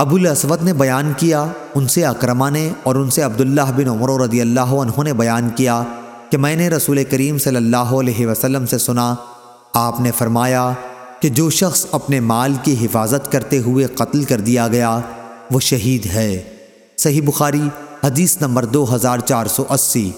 ابو الاسود نے بیان کیا، ان سے اکرمہ نے اور ان سے عبداللہ بن عمر رضی اللہ عنہ نے بیان کیا کہ میں نے رسول کریم صلی اللہ علیہ وسلم سے سنا، آپ نے فرمایا کہ جو شخص اپنے مال کی حفاظت کرتے ہوئے قتل کر دیا گیا، وہ شہید ہے۔ صحیح بخاری، حدیث نمبر دو ہزار چار سو اسی۔